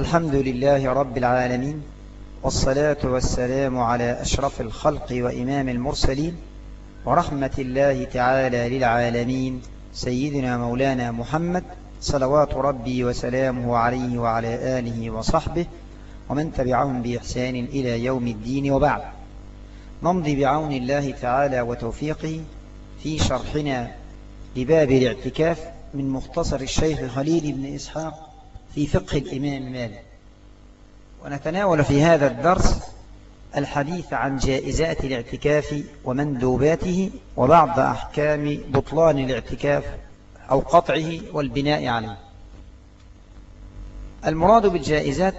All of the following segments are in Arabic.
الحمد لله رب العالمين والصلاة والسلام على أشرف الخلق وإمام المرسلين ورحمة الله تعالى للعالمين سيدنا مولانا محمد صلوات ربي وسلامه عليه وعلى آله وصحبه ومن تبعهم بإحسان إلى يوم الدين وبعد. نمضي بعون الله تعالى وتوفيقه في شرحنا لباب الاعتكاف من مختصر الشيخ خليل بن إسحاق في فقه الإمام مالك. ونتناول في هذا الدرس الحديث عن جائزات الاعتكاف ومندوباته وبعض أحكام بطلان الاعتكاف أو قطعه والبناء عليه. المراد بالجائزات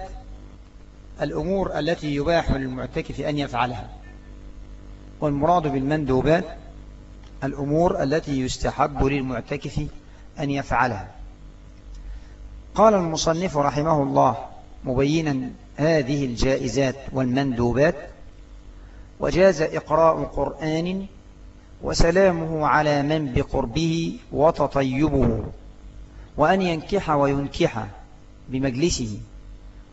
الأمور التي يباح للمعتكف أن يفعلها. والمراد بالمندوبات الأمور التي يستحب للمعتكف أن يفعلها. قال المصنف رحمه الله مبينا هذه الجائزات والمندوبات وجاز إقراء قرآن وسلامه على من بقربه وتطيبه وأن ينكح وينكح بمجلسه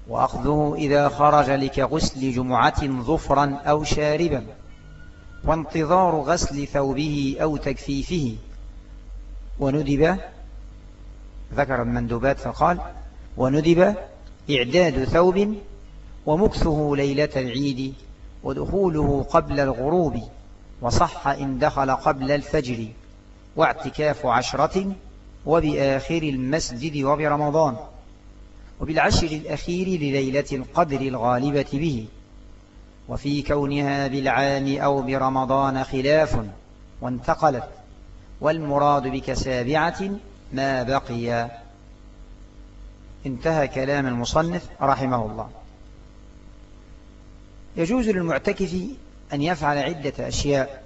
وأخذه إذا خرج لكغسل جمعة ظفرا أو شاربا وانتظار غسل ثوبه أو تكفيفه وندب ذكر المندوبات فقال وندب إعداد ثوب ومكثه ليلة العيد ودخوله قبل الغروب وصح إن دخل قبل الفجر واعتكاف عشرة وبآخر المسجد وبرمضان وبالعشر الأخير لليلة القدر الغالبة به. وفي كونها بالعام أو برمضان خلاف وانتقلت والمراد بكسابعة ما بقي. انتهى كلام المصنف رحمه الله. يجوز للمعتكف أن يفعل عدة أشياء.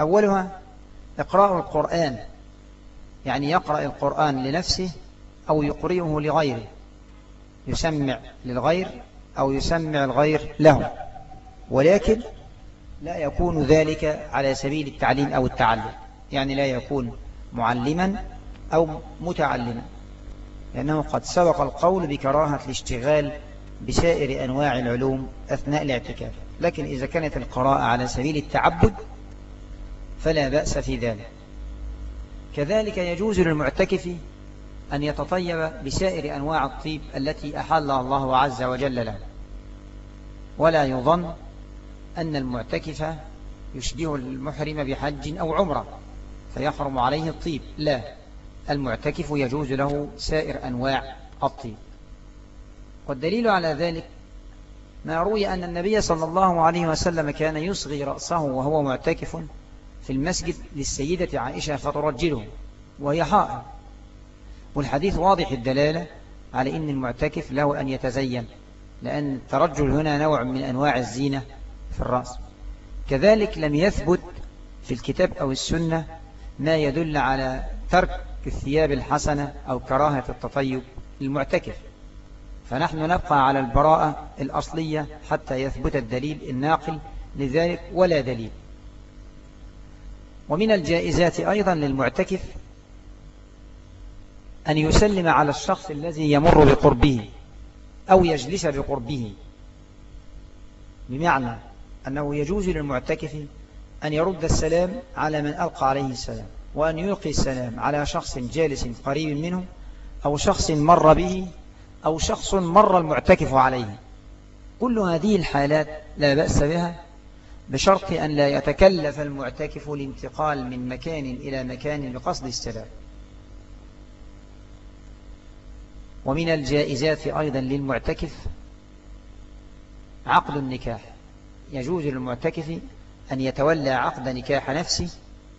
أولها إقراء القرآن يعني يقرأ القرآن لنفسه أو يقرئه لغيره. يسمع للغير أو يسمع الغير له. ولكن لا يكون ذلك على سبيل التعليم أو التعلم. يعني لا يكون معلما أو متعلما لأنه قد سبق القول بكراهة الاشتغال بسائر أنواع العلوم أثناء الاعتكاف. لكن إذا كانت القراءة على سبيل التعبد فلا بأس في ذلك. كذلك يجوز للمعتكف أن يتطيب بسائر أنواع الطيب التي أحلها الله عز وجل له. ولا يظن أن المعتكف يشبه المحرم بحج أو عمرة فيحرم عليه الطيب. لا. المعتكف يجوز له سائر أنواع الطيب. والدليل على ذلك ما روي أن النبي صلى الله عليه وسلم كان يصغي رأسه وهو معتكف في المسجد للسيدة عائشة فترجله وهي حائر والحديث واضح الدلالة على أن المعتكف له أن يتزين لأن الترجل هنا نوع من أنواع الزينة في الرأس. كذلك لم يثبت في الكتاب أو السنة ما يدل على ترك الثياب الحسنة أو كراهة التطيب للمعتكف فنحن نبقى على البراءة الأصلية حتى يثبت الدليل الناقل لذلك ولا دليل. ومن الجائزات أيضا للمعتكف أن يسلم على الشخص الذي يمر بقربه أو يجلس بقربه. بمعنى أنه يجوز للمعتكف أن يرد السلام على من ألقى عليه السلام. وأن يلقي السلام على شخص جالس قريب منه أو شخص مر به أو شخص مر المعتكف عليه. كل هذه الحالات لا بأس بها بشرط أن لا يتكلف المعتكف الانتقال من مكان إلى مكان بقصد السلام. ومن الجائزات أيضا للمعتكف عقد النكاح. يجوز للمعتكف أن يتولى عقد نكاح نفسه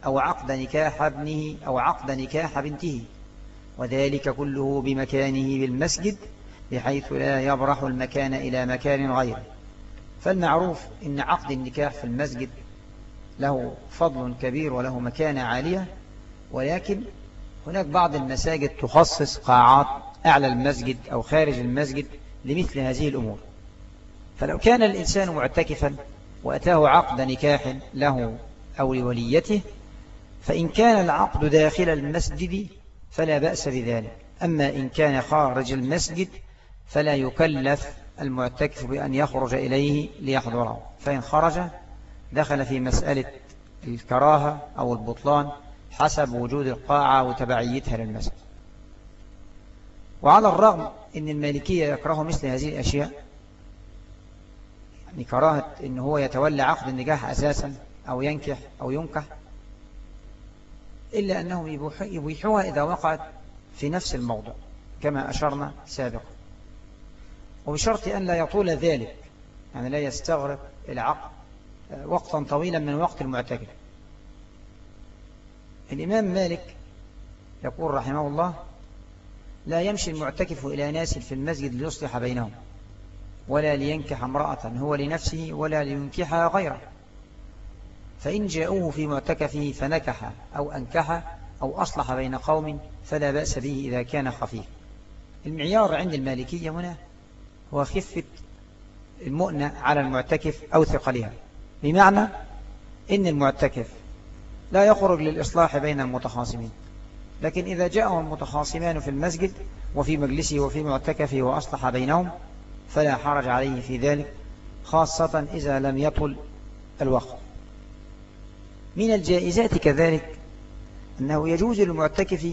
أو عقد نكاح ابنه أو عقد نكاح بنته. وذلك كله بمكانه بالمسجد بحيث لا يبرح المكان إلى مكان غيره. فالمعروف إن عقد النكاح في المسجد له فضل كبير وله مكانة عالية ولكن هناك بعض المساجد تخصص قاعات أعلى المسجد أو خارج المسجد لمثل هذه الأمور. فلو كان الإنسان معتكفا وأتاه عقد نكاح له أو لوليته فإن كان العقد داخل المسجد فلا بأس بذلك. أما إن كان خارج المسجد فلا يكلف المعتكف بأن يخرج إليه ليحضره. فإن خرج دخل في مسألة الكراهة أو البطلان حسب وجود القاعة وتبعيتها للمسجد. وعلى الرغم أن المالكية يكره مثل هذه الأشياء يعني كراهة أن هو يتولى عقد النجاح أساسا أو ينكح أو ينكح إلا أنهم يبيحوها إذا وقعت في نفس الموضوع كما أشرنا سابقا. وبشرط أن لا يطول ذلك يعني لا يستغرق العقد وقتا طويلا من وقت المعتكف. الإمام مالك يقول رحمه الله لا يمشي المعتكف إلى ناس في المسجد ليصلح بينهم ولا لينكح امرأة هو لنفسه ولا لينكحها غيره. فإن جاءوه في معتكفه فنكح أو أنكح أو أصلح بين قوم فلا بأس به إذا كان خفيف. المعيار عند المالكية هنا هو خفة المؤنة على المعتكف أو ثقلها. بمعنى إن المعتكف لا يخرج للإصلاح بين المتخاصمين. لكن إذا جاءهم المتخاصمان في المسجد وفي مجلسه وفي معتكفه وأصلح بينهم فلا حرج عليه في ذلك خاصة إذا لم يطل الوقت. من الجائزات كذلك أنه يجوز للمعتكف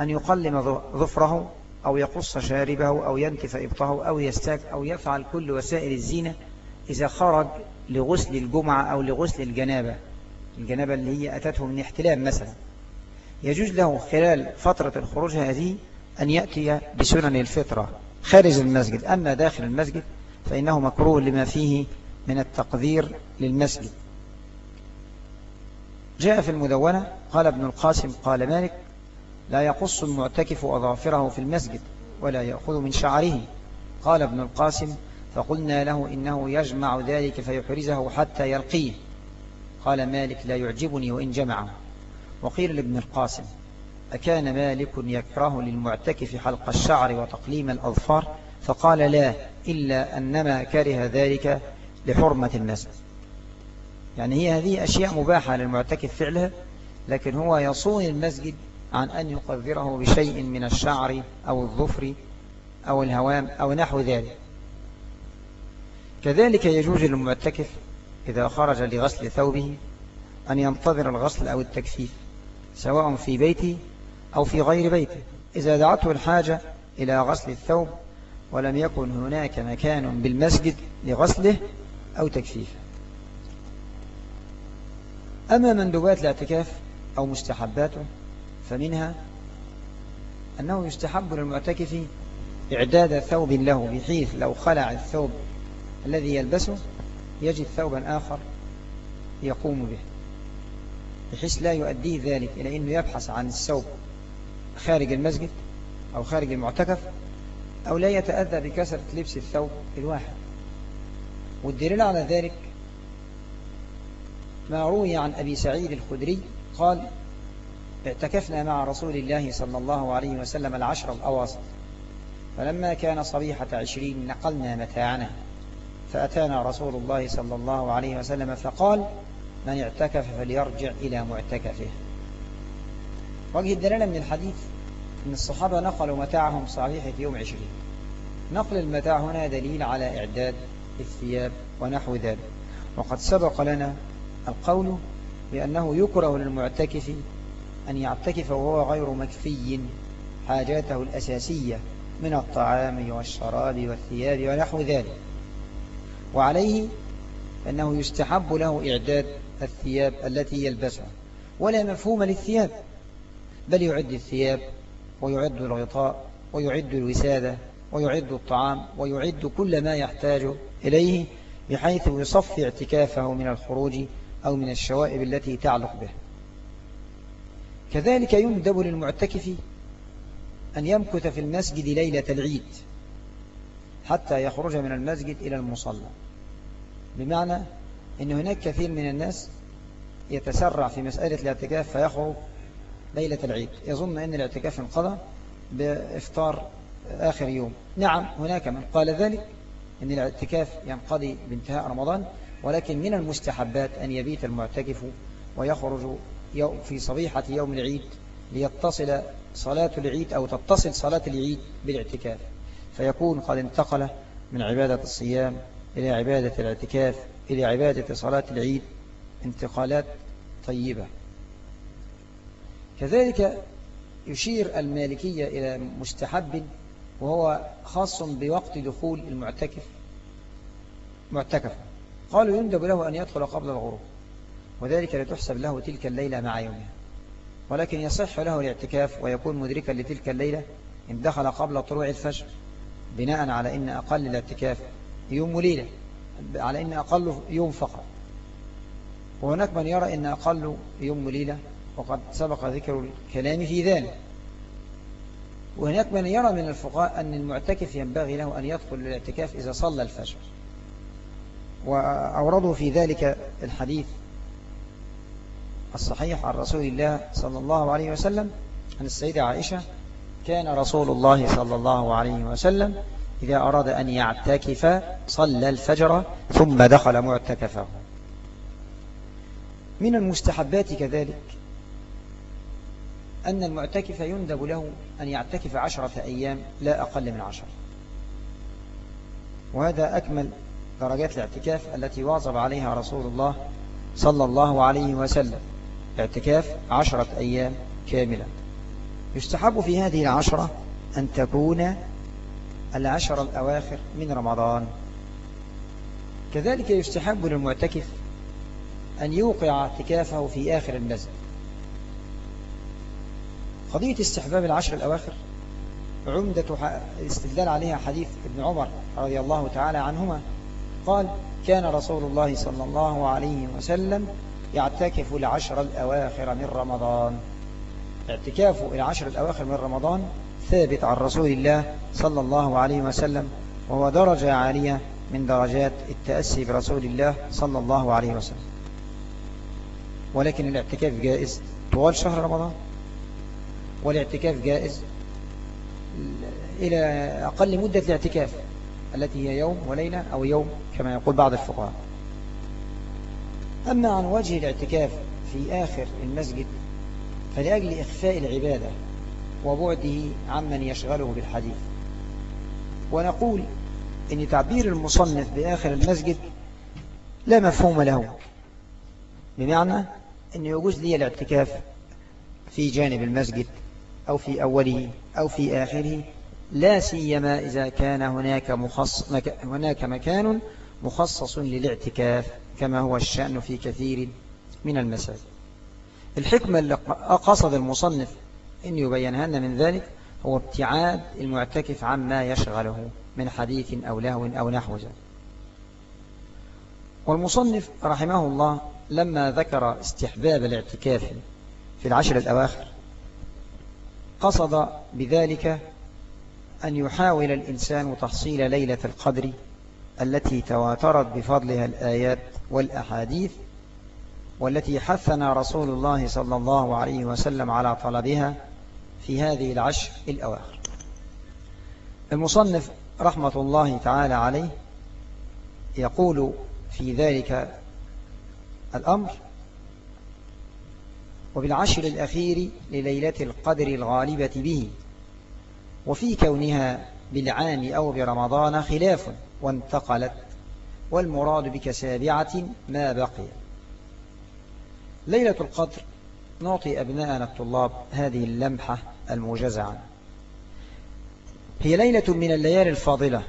أن يقلم ظفره أو يقص شاربه أو ينتف إبطه أو يستاك أو يفعل كل وسائل الزينة إذا خرج لغسل الجمعة أو لغسل الجنابة الجنابة اللي هي أتته من احتلام مثلا. يجوز له خلال فترة الخروج هذه أن يأتي بسنن الفطرة خارج المسجد أما داخل المسجد فإنه مكروه لما فيه من التقدير للمسجد. جاء في المدونة قال ابن القاسم قال مالك لا يقص المعتكف أظافره في المسجد ولا يأخذ من شعره. قال ابن القاسم فقلنا له إنه يجمع ذلك فيحرزه حتى يلقيه. قال مالك لا يعجبني وإن جمعه. وقيل لابن القاسم أكان مالك يكره للمعتكف حلق الشعر وتقليم الأظفار؟ فقال لا إلا أنما كره ذلك لحرمة المسجد يعني هي هذه أشياء مباحة للمعتكف فعلها لكن هو يصون المسجد عن أن يقذره بشيء من الشعر أو الظفر أو الهوام أو نحو ذلك. كذلك يجوز للمعتكف إذا خرج لغسل ثوبه أن ينتظر الغسل أو التكفيف سواء في بيته أو في غير بيته. إذا دعته الحاجة إلى غسل الثوب ولم يكن هناك مكان بالمسجد لغسله أو تكفيفه. أما مندوبات الاعتكاف أو مستحباته فمنها أنه يستحب للمعتكف إعداد ثوب له بحيث لو خلع الثوب الذي يلبسه يجد ثوبا آخر يقوم به بحيث لا يؤديه ذلك إلى أنه يبحث عن الثوب خارج المسجد أو خارج المعتكف أو لا يتأذى بكثرة لبس الثوب الواحد. والدليل على ذلك ما روي عن أبي سعيد الخدري قال اعتكفنا مع رسول الله صلى الله عليه وسلم العشر الأواسط فلما كان صبيحة عشرين نقلنا متاعنا فأتانا رسول الله صلى الله عليه وسلم فقال من اعتكف فليرجع إلى معتكفه. وجه الدلالة من الحديث أن الصحابة نقلوا متاعهم صحيحة يوم عشرين. نقل المتاع هنا دليل على إعداد الثياب ونحو ذلك. وقد سبق لنا القول بأنه يكره للمعتكف أن يعتكف وهو غير مكفي حاجاته الأساسية من الطعام والشراب والثياب ونحو ذلك. وعليه أنه يستحب له إعداد الثياب التي يلبسها. ولا مفهوم للثياب بل يعد الثياب ويعد الغطاء ويعد الوسادة ويعد الطعام ويعد كل ما يحتاج إليه بحيث يصفي اعتكافه من الخروج أو من الشوائب التي تعلق به. كذلك يندب للمعتكف أن يمكث في المسجد ليلة العيد حتى يخرج من المسجد إلى المصلى. بمعنى أن هناك كثير من الناس يتسرع في مسألة الاعتكاف فيخرج ليلة العيد. يظن أن الاعتكاف انقضى بإفطار آخر يوم. نعم هناك من قال ذلك أن الاعتكاف ينقضي بانتهاء رمضان. ولكن من المستحبات أن يبيت المعتكف ويخرج في صبيحة يوم العيد ليتصل صلاة العيد أو تتصل صلاة العيد بالاعتكاف. فيكون قد انتقل من عبادة الصيام إلى عبادة الاعتكاف إلى عبادة صلاة العيد انتقالات طيبة. كذلك يشير المالكية إلى مستحب وهو خاص بوقت دخول المعتكف معتكف قالوا يندب له أن يدخل قبل الغروب وذلك لتحسب له تلك الليلة مع يومها. ولكن يصح له الاعتكاف ويكون مدركا لتلك الليلة إن دخل قبل طلوع الفجر بناء على إن أقل الاعتكاف يوم وليلة على إن أقل يوم فقط. وهناك من يرى إن أقل يوم وليلة وقد سبق ذكر الكلام في ذلك. وهناك من يرى من الفقهاء أن المعتكف ينبغي له أن يدخل الاعتكاف إذا صلى الفجر. وأوردوا في ذلك الحديث الصحيح عن رسول الله صلى الله عليه وسلم عن السيدة عائشة كان رسول الله صلى الله عليه وسلم إذا أراد أن يعتكف صلى الفجر ثم دخل معتكفه. من المستحبات كذلك أن المعتكف يندب له أن يعتكف عشرة أيام لا أقل من عشر. وهذا أكمل درجات الاعتكاف التي واظب عليها رسول الله صلى الله عليه وسلم. اعتكاف عشرة أيام كاملة. يستحب في هذه العشرة أن تكون العشر الأواخر من رمضان. كذلك يستحب للمعتكف أن يوقع اعتكافه في آخر المسجد قضية استحباب العشر الأواخر عمدة الاستدلال عليها حديث ابن عمر رضي الله تعالى عنهما قال كان رسول الله صلى الله عليه وسلم يعتكف العشر الأواخر من رمضان. اعتكاف العشر الأواخر من رمضان ثابت عن رسول الله صلى الله عليه وسلم وهو درجة عالية من درجات التأسي برسول الله صلى الله عليه وسلم. ولكن الاعتكاف جائز طوال شهر رمضان؟ والاعتكاف جائز إلى أقل مدة الاعتكاف التي هي يوم وليلة أو يوم كما يقول بعض الفقهاء. أما عن وجه الاعتكاف في آخر المسجد فلأجل إخفاء العبادة وبعده عمن يشغله بالحديث. ونقول إن تعبير المصنف بآخر المسجد لا مفهوم له. بمعنى أن يجوز لي الاعتكاف في جانب المسجد أو في أوله أو في آخره لا سيما إذا كان هناك, مخص هناك مكان مخصص للاعتكاف كما هو الشأن في كثير من المساجد. الحكمة اللي قصد المصنف أن يبينها لنا من ذلك هو ابتعاد المعتكف عما يشغله من حديث أو لهو أو نحو ذلك. والمصنف رحمه الله لما ذكر استحباب الاعتكاف في العشر الأواخر قصد بذلك أن يحاول الإنسان تحصيل ليلة القدر التي تواترت بفضلها الآيات والأحاديث والتي حثنا رسول الله صلى الله عليه وسلم على طلبها في هذه العشر الأواخر. المصنف رحمة الله تعالى عليه يقول في ذلك الأمر وبالعشر الأخير لليلة القدر الغالبة به وفي كونها بالعام أو برمضان خلاف. وانتقلت والمراد بك سابعة ما بقي. ليلة القدر نعطي أبناءنا الطلاب هذه اللمحة المجزعة. هي ليلة من الليالي الفاضلة.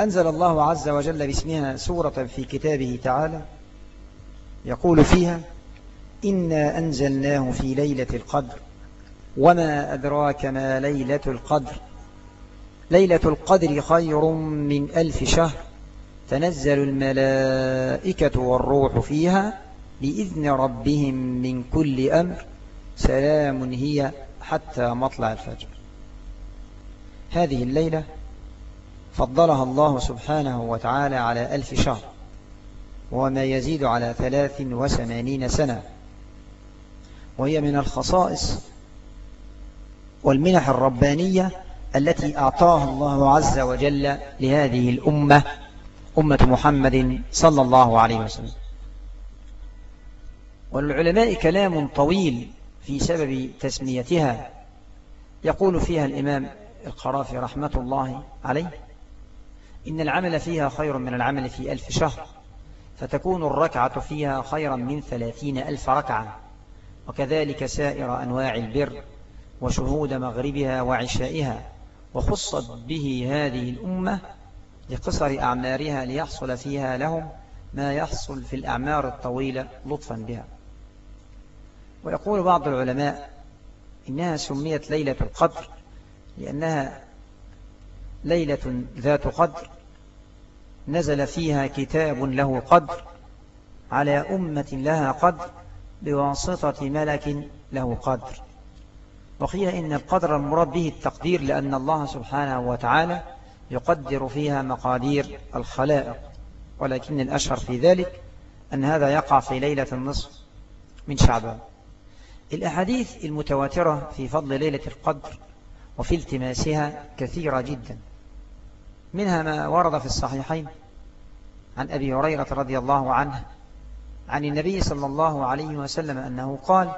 أنزل الله عز وجل باسمها سورة في كتابه تعالى يقول فيها إنا أنزلناه في ليلة القدر وما أدراك ما ليلة القدر؟ ليلة القدر خير من ألف شهر. تنزل الملائكة والروح فيها بإذن ربهم من كل أمر. سلام هي حتى مطلع الفجر. هذه الليلة فضلها الله سبحانه وتعالى على ألف شهر وما يزيد على ثلاث وثمانين سنة. وهي من الخصائص والمنح الربانية التي أعطاها الله عز وجل لهذه الأمة أمة محمد صلى الله عليه وسلم. والعلماء كلام طويل في سبب تسميتها. يقول فيها الإمام القرافي رحمة الله عليه إن العمل فيها خير من العمل في ألف شهر فتكون الركعة فيها خيرا من ثلاثين ألف ركعة. وكذلك سائر أنواع البر وشهود مغربها وعشائها. وخصت به هذه الأمة لقصر أعمارها ليحصل فيها لهم ما يحصل في الأعمار الطويلة لطفا بها. ويقول بعض العلماء إنها سميت ليلة القدر لأنها ليلة ذات قدر. نزل فيها كتاب له قدر على أمة لها قدر بواسطة ملك له قدر. وقيل إن القدر المراد به التقدير لأن الله سبحانه وتعالى يقدر فيها مقادير الخلائق ولكن الأشهر في ذلك أن هذا يقع في ليلة النصف من شعبان. الأحاديث المتواترة في فضل ليلة القدر وفي التماسها كثيرة جدا. منها ما ورد في الصحيحين عن أبي هريرة رضي الله عنه عن النبي صلى الله عليه وسلم أنه قال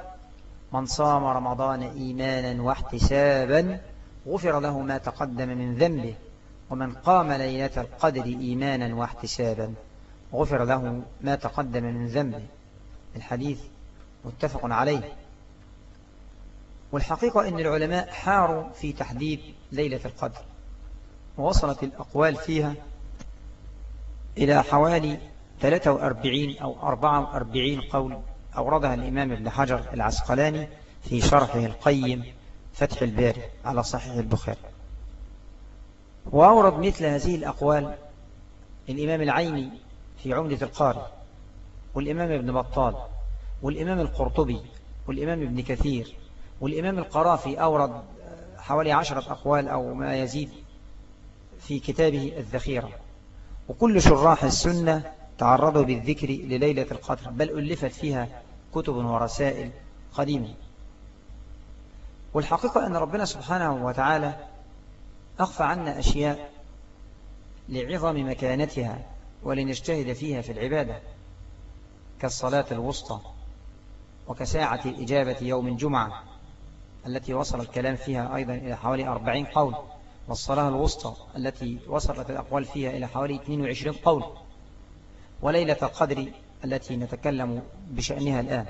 من صام رمضان إيمانا واحتسابا غفر له ما تقدم من ذنبه ومن قام ليلة القدر إيمانا واحتسابا غفر له ما تقدم من ذنبه. الحديث متفق عليه. والحقيقة أن العلماء حاروا في تحديد ليلة القدر ووصلت الأقوال فيها إلى حوالي 43 أو 44 قول أوردها الإمام ابن حجر العسقلاني في شرحه القيم فتح الباري على صحيح البخاري. وأورد مثل هذه الأقوال الإمام العيني في عمدة القاري والإمام ابن بطال والإمام القرطبي والإمام ابن كثير والإمام القرافي أورد حوالي عشرة أقوال أو ما يزيد في كتابه الذخيرة. وكل شراح السنة تعرضوا بالذكر لليلة القدر بل ألفت فيها كتب ورسائل قديمة. والحقيقة أن ربنا سبحانه وتعالى أخفى عنا أشياء لعظم مكانتها ولنجتهد فيها في العبادة كالصلاة الوسطى وكساعة الإجابة يوم الجمعة التي وصل الكلام فيها أيضا إلى حوالي أربعين قول والصلاة الوسطى التي وصلت الأقوال فيها إلى حوالي 22 قول وليلة القدر التي نتكلم بشأنها الآن.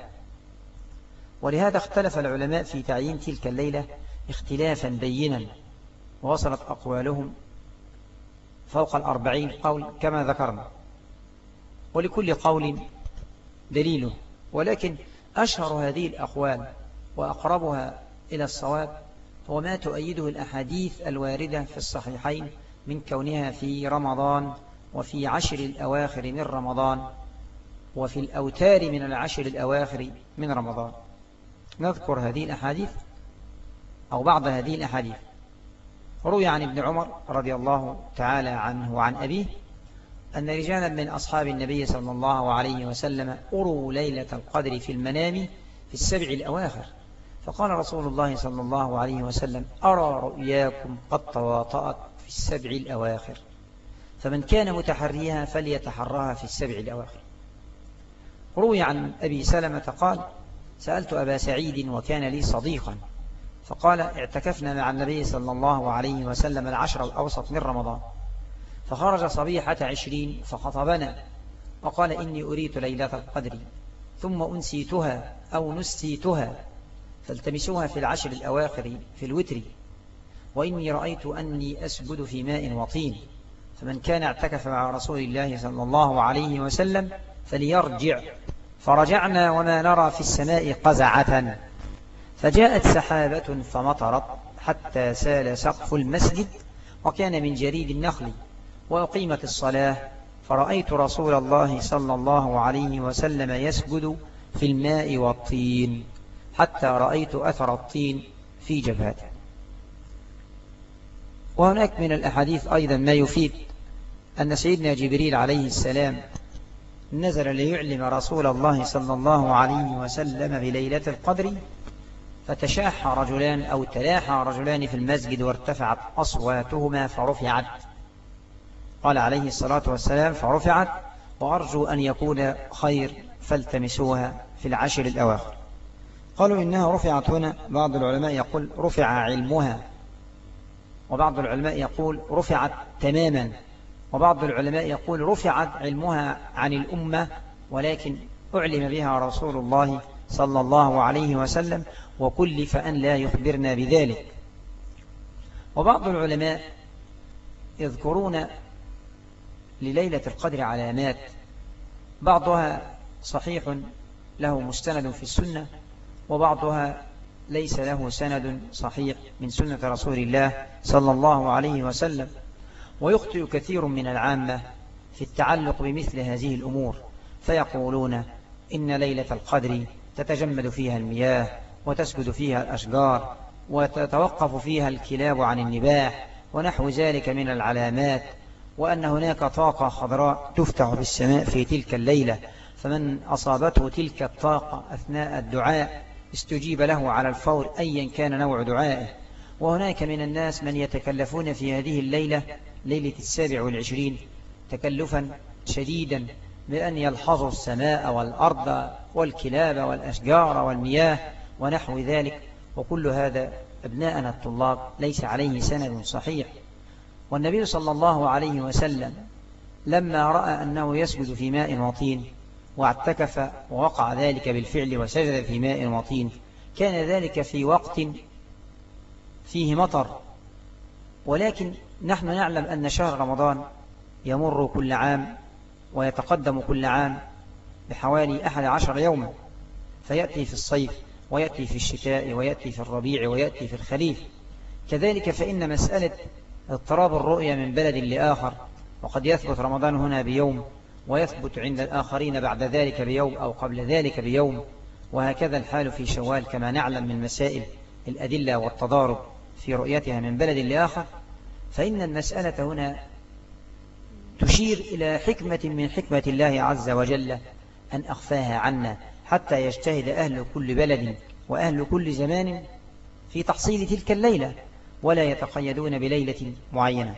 ولهذا اختلف العلماء في تعيين تلك الليلة اختلافا بينا ووصلت أقوالهم فوق الأربعين قول كما ذكرنا. ولكل قول دليل ولكن أشهر هذه الأقوال وأقربها إلى الصواب هو ما تؤيده الأحاديث الواردة في الصحيحين من كونها في رمضان وفي عشر الأواخر من رمضان. وفي الأوتار من العشر الأواخر من رمضان. نذكر هذه الأحاديث أو بعض هذه الأحاديث. روي عن ابن عمر رضي الله تعالى عنه وعن أبيه أن رجالا من أصحاب النبي صلى الله عليه وسلم أروا ليلة القدر في المنام في السبع الأواخر. فقال رسول الله صلى الله عليه وسلم أرى رؤياكم قد تواطأت في السبع الأواخر. فمن كان متحريها فليتحرها في السبع الأواخر. روي عن أبي سلمة قال سألت أبا سعيد وكان لي صديقا فقال اعتكفنا مع النبي صلى الله عليه وسلم العشر الأوسط من رمضان فخرج صبيحة عشرين فخطبنا وقال إني أريد ليلة القدر ثم أنسيتها أو نسيتها فالتمسوها في العشر الأواخر في الوتر وإني رأيت أني أسجد في ماء وطين فمن كان اعتكف مع رسول الله صلى الله عليه وسلم فليرجع. فرجعنا وما نرى في السماء قزعة. فجاءت سحابة فمطرت حتى سال سقف المسجد وكان من جريد النخل. وأقيمت الصلاة. فرأيت رسول الله صلى الله عليه وسلم يسجد في الماء والطين حتى رأيت أثر الطين في جبهته. وهناك من الأحاديث أيضا ما يفيد أن سيدنا جبريل عليه السلام نزل ليعلم رسول الله صلى الله عليه وسلم بليلة القدر فتشاح رجلان أو تلاحى رجلان في المسجد وارتفعت أصواتهما فرفعت. قال عليه الصلاة والسلام فرفعت وأرجو أن يكون خير فالتمسوها في العشر الأواخر. قالوا إنها رفعت هنا بعض العلماء يقول رفع علمها وبعض العلماء يقول رفعت تماما. وبعض العلماء يقول رفعت علمها عن الأمة ولكن أعلم بها رسول الله صلى الله عليه وسلم وكلف أن لا يخبرنا بذلك. وبعض العلماء يذكرون لليلة القدر علامات بعضها صحيح له مستند في السنة وبعضها ليس له سند صحيح من سنة رسول الله صلى الله عليه وسلم. ويخطئ كثير من العامة في التعلق بمثل هذه الأمور فيقولون إن ليلة القدر تتجمد فيها المياه وتسجد فيها الأشجار وتتوقف فيها الكلاب عن النباح ونحو ذلك من العلامات وأن هناك طاقة خضراء تفتح في السماء في تلك الليلة فمن أصابته تلك الطاقة أثناء الدعاء استجيب له على الفور أيا كان نوع دعائه. وهناك من الناس من يتكلفون في هذه الليلة ليلة السابع والعشرين تكلفا شديدا بأن يلحظوا السماء والأرض والكلاب والأشجار والمياه ونحو ذلك. وكل هذا أبناءنا الطلاب ليس عليه سند صحيح. والنبي صلى الله عليه وسلم لما رأى أنه يسجد في ماء وطين واعتكف ووقع ذلك بالفعل وسجد في ماء وطين كان ذلك في وقت فيه مطر. ولكن نحن نعلم أن شهر رمضان يمر كل عام ويتقدم كل عام بحوالي أحد عشر يوما. فيأتي في الصيف ويأتي في الشتاء ويأتي في الربيع ويأتي في الخريف. كذلك فإن مسألة اضطراب الرؤية من بلد لآخر وقد يثبت رمضان هنا بيوم ويثبت عند الآخرين بعد ذلك بيوم أو قبل ذلك بيوم. وهكذا الحال في شوال كما نعلم من مسائل الأدلة والتضارب في رؤيتها من بلد لآخر. فإن المسألة هنا تشير إلى حكمة من حكمة الله عز وجل أن أخفاها عنا حتى يجتهد أهل كل بلد وأهل كل زمان في تحصيل تلك الليلة ولا يتقيدون بليلة معينة.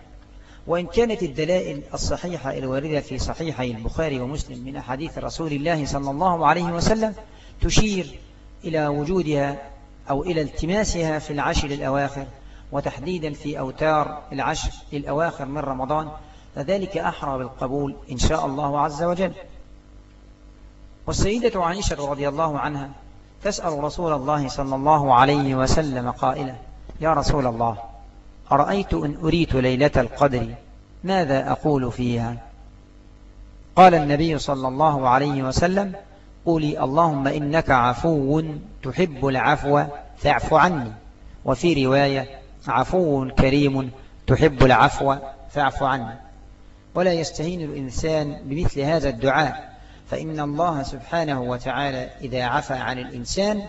وإن كانت الدلائل الصحيحة الواردة في صحيحي البخاري ومسلم من أحاديث رسول الله صلى الله عليه وسلم تشير إلى وجودها أو إلى التماسها في العشر الأواخر وتحديدا في أوتار العشر الأواخر من رمضان فذلك أحرى بالقبول إن شاء الله عز وجل. والسيدة عائشة رضي الله عنها تسأل رسول الله صلى الله عليه وسلم قائلة يا رسول الله أرأيت إن أريت ليلة القدر؟ ماذا أقول فيها؟ قال النبي صلى الله عليه وسلم قولي اللهم إنك عفو تحب العفو فاعف عني. وفي رواية عفو كريم تحب العفو فاعف عني. ولا يستهين الإنسان بمثل هذا الدعاء فإن الله سبحانه وتعالى إذا عفى عن الإنسان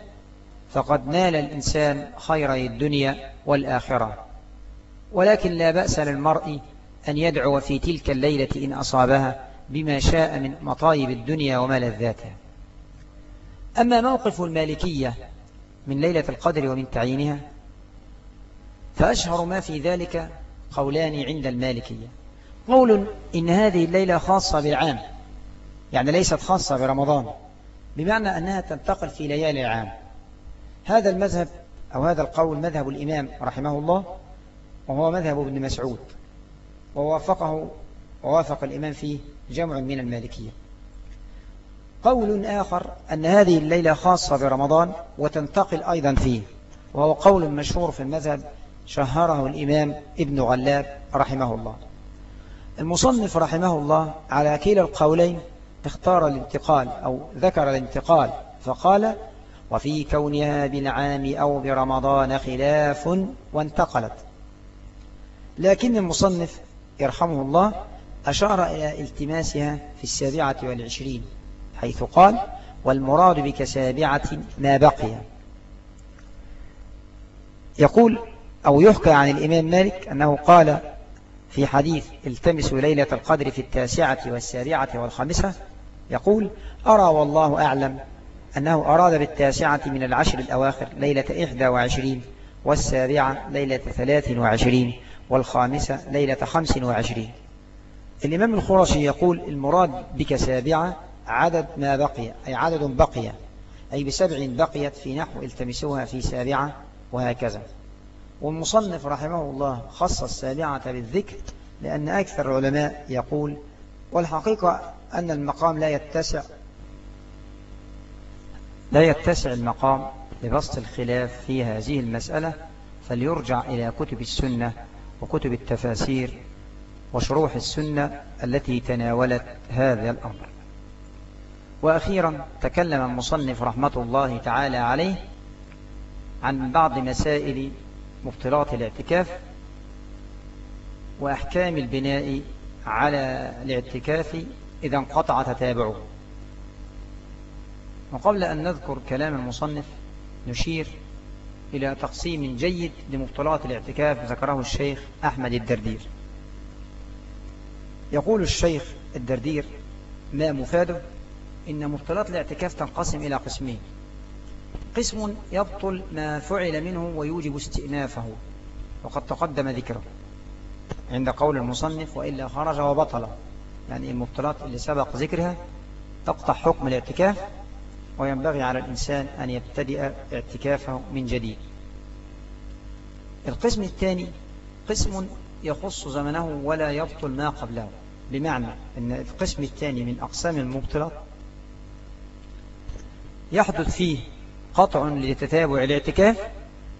فقد نال الإنسان خيري الدنيا والآخرة. ولكن لا بأس للمرء أن يدعو في تلك الليلة إن أصابها بما شاء من مطايب الدنيا وملذاتها أما موقف المالكية من ليلة القدر ومن تعيينها فأشهر ما في ذلك قولان عند المالكية. قول إن هذه الليلة خاصة بالعام يعني ليست خاصة برمضان بمعنى أنها تنتقل في ليالي العام. هذا المذهب أو هذا القول مذهب الإمام رحمه الله وهو مذهب ابن مسعود ووافقه ووافق الإمام فيه جمع من المالكية. قول آخر أن هذه الليلة خاصة برمضان وتنتقل أيضا فيه وهو قول مشهور في المذهب شهره الإمام ابن غلاب رحمه الله. المصنف رحمه الله على كلا القولين اختار الانتقال أو ذكر الانتقال فقال وفي كونها بالعام أو برمضان خلاف وانتقلت لكن المصنف يرحمه الله أشار إلى التماسها في السابعة والعشرين حيث قال والمراد بك سابعة ما بقي يقول أو يحكى عن الإمام مالك أنه قال في حديث التمسوا ليلة القدر في التاسعة والسابعة والخامسة. يقول أرى والله أعلم أنه أراد بالتاسعة من العشر الأواخر ليلة إحدى وعشرين والسابعة ليلة ثلاث وعشرين والخامسة ليلة خمس وعشرين. الإمام الخرشي يقول المراد بك سابعة عدد ما بقي أي عدد بقي أي بسبع بقيت في نحو التمسوها في سابعة وهكذا. والمصنف رحمه الله خص السابعة بالذكر لأن أكثر العلماء يقول والحقيقة أن المقام لا يتسع لا يتسع المقام لبسط الخلاف في هذه المسألة فليرجع إلى كتب السنة وكتب التفاسير وشروح السنة التي تناولت هذا الأمر. وأخيرا تكلم المصنف رحمة الله تعالى عليه عن بعض مسائل مبطلات الاعتكاف وأحكام البناء على الاعتكاف إذا انقطع تتابعه وقبل أن نذكر كلام المصنف نشير إلى تقسيم جيد لمبطلات الاعتكاف ذكره الشيخ أحمد الدردير. يقول الشيخ الدردير ما مفاده إن مبطلات الاعتكاف تنقسم إلى قسمين قسم يبطل ما فعل منه ويوجب استئنافه. وقد تقدم ذكره عند قول المصنف وإلا خرج وبطل. يعني المبطلات اللي سبق ذكرها تقطع حكم الاعتكاف وينبغي على الإنسان أن يبتدئ اعتكافه من جديد. القسم الثاني قسم يخص زمنه ولا يبطل ما قبله. بمعنى أن القسم الثاني من أقسام المبطلات يحدث فيه قطع لتتابع الاعتكاف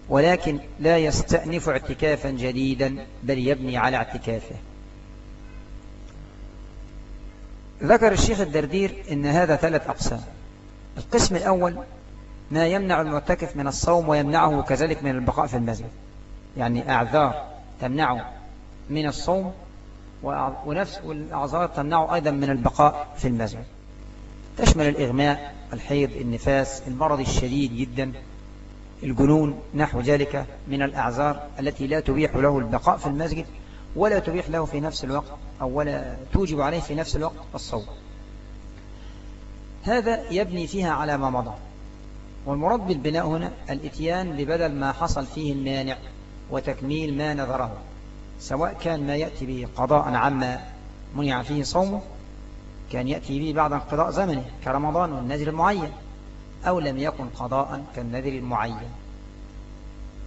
ولكن لا يستأنف اعتكافا جديدا بل يبني على اعتكافه. ذكر الشيخ الدردير إن هذا ثلاث أقسام. القسم الأول ما يمنع المعتكف من الصوم ويمنعه كذلك من البقاء في المسجد. يعني أعذار تمنعه من الصوم ونفس والأعذار تمنعه أيضا من البقاء في المسجد. تشمل الإغماء الحيض النفاس المرض الشديد جدا الجنون نحو ذلك من الأعذار التي لا تبيح له البقاء في المسجد ولا تبيح له في نفس الوقت أو ولا توجب عليه في نفس الوقت الصوم. هذا يبني فيها على ما مضى. والمراد بالبناء هنا الإتيان ببدل ما حصل فيه المانع وتكميل ما نظره سواء كان ما يأتي به قضاء عما منع فيه صومه كان يأتي به بعد انقضاء زمنه كرمضان والنذر المعين أو لم يكن قضاء كالنذر المعين.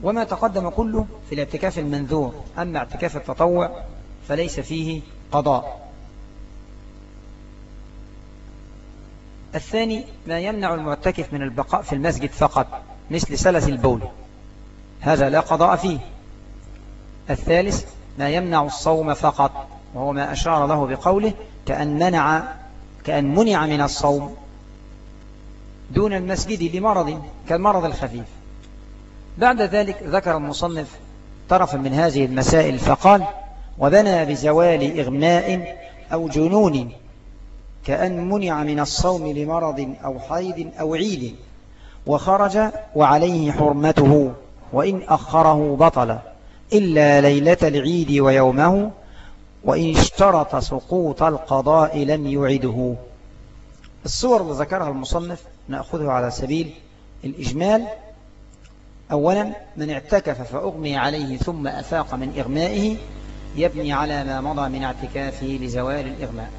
وما تقدم كله في الاعتكاف المنذور أما اعتكاف التطوع فليس فيه قضاء. الثاني ما يمنع المعتكف من البقاء في المسجد فقط مثل سلس البول. هذا لا قضاء فيه. الثالث ما يمنع الصوم فقط وهو ما أشار له بقوله كأن منع كأن منع من الصوم دون المسجد لمرض كالمرض الخفيف. بعد ذلك ذكر المصنف طرفا من هذه المسائل فقال وبنى بزوال إغماء أو جنون كأن منع من الصوم لمرض أو حيض أو عيد وخرج وعليه حرمته وإن أخره بطل إلا ليلة العيد ويومه وإن اشترط سقوط القضاء لم يعده. الصور اللي ذكرها المصنف نأخذها على سبيل الإجمال. أولا من اعتكف فأغمي عليه ثم أفاق من إغمائه يبني على ما مضى من اعتكافه لزوال الإغماء.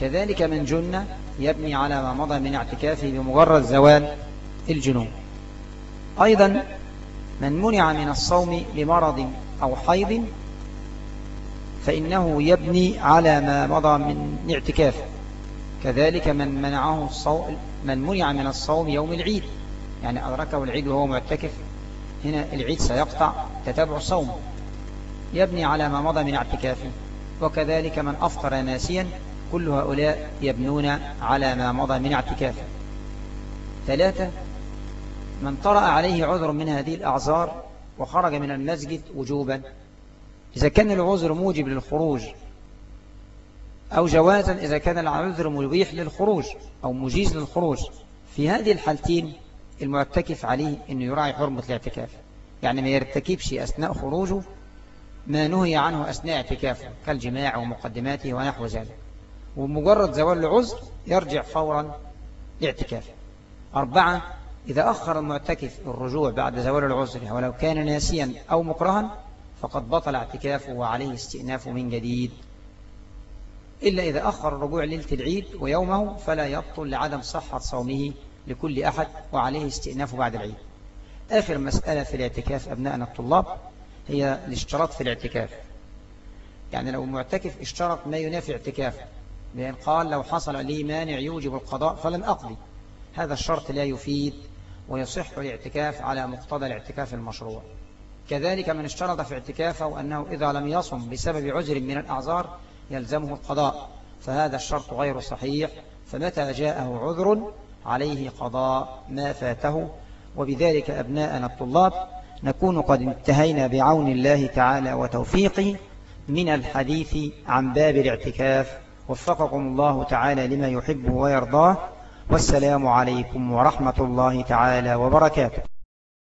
كذلك من جن يبني على ما مضى من اعتكافه بمجرد زوال الجنون. أيضا من منع من الصوم لمرض أو حيض فإنه يبني على ما مضى من اعتكافه كذلك من منعه الصوم من منع من الصوم يوم العيد. يعني أدركه العيد وهو معتكف. هنا العيد سيقطع تتابع الصوم. يبني على ما مضى من اعتكافه وكذلك من أفطر ناسيا كل هؤلاء يبنون على ما مضى من اعتكافه ثلاثة من طرأ عليه عذر من هذه الأعذار وخرج من المسجد وجوبا. إذا كان العذر موجب للخروج أو جوازا إذا كان العذر مبيح للخروج أو مجيز للخروج. في هذه الحالتين المعتكف عليه أنه يراعي حرمة الاعتكاف. يعني ما يرتكبش أثناء خروجه ما نهي عنه أثناء اعتكافه كالجماع ومقدماته ونحو ذلك. ومجرد زوال العذر يرجع فورا لاعتكافه أربعة إذا أخر المعتكف الرجوع بعد زوال العذر ولو كان ناسيا أو مكرها فقد بطل اعتكافه وعليه استئنافه من جديد. إلا إذا أخر الرجوع ليلة العيد ويومه فلا يبطل لعدم صحة صومه لكل أحد وعليه استئنافه بعد العيد. آخر مسألة في الاعتكاف أبنائنا الطلاب هي الاشتراط في الاعتكاف. يعني لو معتكف اشترط ما ينافي اعتكافه بأن قال لو حصل لي مانع يوجب القضاء فلن أقضي. هذا الشرط لا يفيد ويصح الاعتكاف على مقتضى الاعتكاف المشروع. كذلك من اشترط في اعتكافه أنه إذا لم يصم بسبب عذر من الأعذار يلزمه القضاء فهذا الشرط غير صحيح فمتى جاءه عذر عليه قضاء ما فاته وبذلك أبناءنا الطلاب نكون قد انتهينا بعون الله تعالى وتوفيقه من الحديث عن باب الاعتكاف. وفقكم الله تعالى لما يحب ويرضاه والسلام عليكم ورحمة الله تعالى وبركاته.